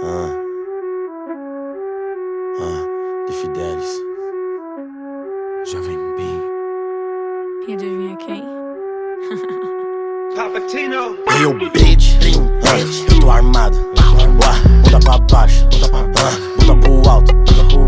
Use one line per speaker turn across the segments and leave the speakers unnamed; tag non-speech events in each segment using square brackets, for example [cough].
Ah. Ah, de Fidelis.
Jovem Bem.
E adivinha quem? [laughs]
Papatino.
Hey, yo, bitch. Ah, eu tô armado. Uá, bunda pra baixo. Ah, bunda pro alto. Uá, é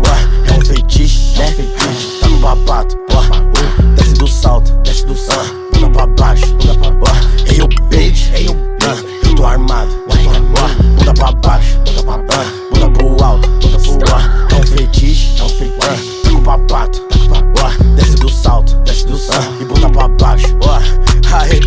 Tá papato. Uá, desce do salto. Desce do salto. E bunda pra baixo. Uá, Aê,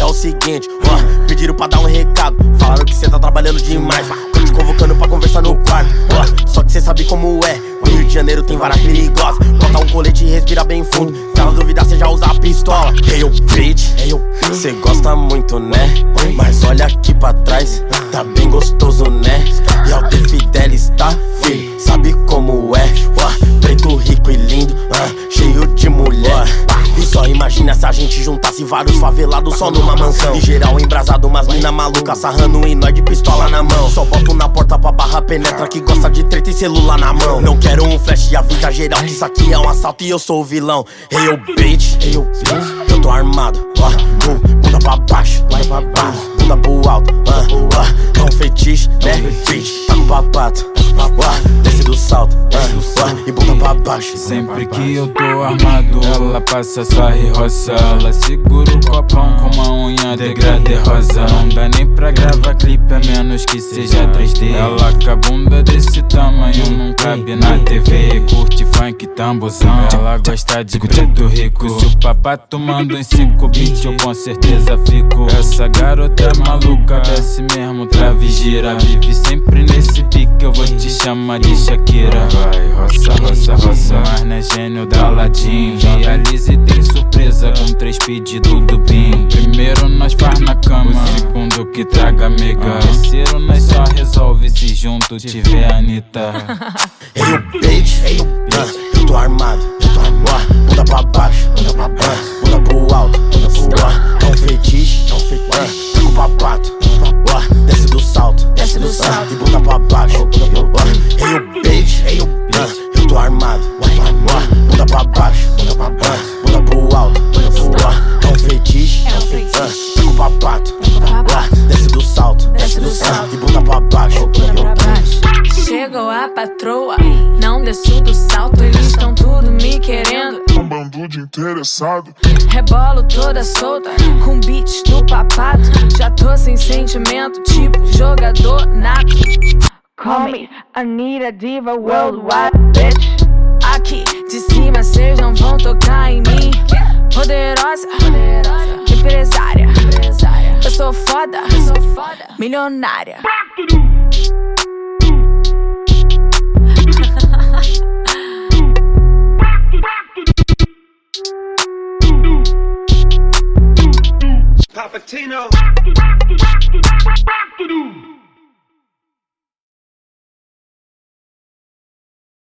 é o seguinte, ó, pediram pra dar um recado. Falaram que cê tá trabalhando demais. Tô te convocando pra conversar no quarto, ó. Só que cê sabe como é. O Rio de Janeiro tem várias perigosas. Bota um colete e respira bem fundo. Se ela duvidar, cê já usa a pistola. Hey, yo, bitch, hey, cê gosta muito, né? Mas olha aqui pra trás, tá bem gostoso, né? E ao Fidelis tá filho, sabe como é? Rico e lindo, ah, cheio de mulher. E só imagina se a gente juntasse vários favelados só numa mansão. Em geral embrasado, umas mina maluca sarrando e nós de pistola na mão. Só boto na porta pra barra penetra que gosta de treta e celular na mão. Não quero um flash e avisa geral que isso aqui é um assalto e eu sou o vilão. Hey, bitch, bitch. Eu tô armado, ó, uh, bunda pra baixo, bunda pra baixo, bunda pro alto, uh, uh, é um fetiche, né, bitch, tá com papato, uh, desce pra baixo.
Sempre que eu tô armado, ela passa e roça. Ela segura o copão com uma unha degradê rosa. Não dá nem pra gravar clipe a menos que seja 3D. Ela com a bunda desse tamanho não cabe na TV. Curte funk tambuzão. Ela gosta de preto rico. Se o papato manda em cinco beats, eu com certeza fico. Essa garota é maluca, desce mesmo, trave gira. Vive sempre nesse pique, eu vou te chamar de Shakira. Vai, roça, roça, roça. Mas não é gênio da Aladdin. Realize e tem surpresa com três pedidos do BIM. Primeiro nós faz na cama, o segundo que traga amiga. Terceiro nós só resolve se junto tiver Anitta. [laughs]
Hey, bitch, hey, bitch.
Chegou a patroa, não desço do salto, eles estão tudo me querendo.
Um bando de interessado.
Rebolo toda solta, com beats do papato. Já tô sem sentimento, tipo jogador nato. Call me Anita Diva Worldwide, bitch. Aqui de cima cês não vão tocar em mim. Poderosa, empresária. Eu sou foda, milionária.
Papatino.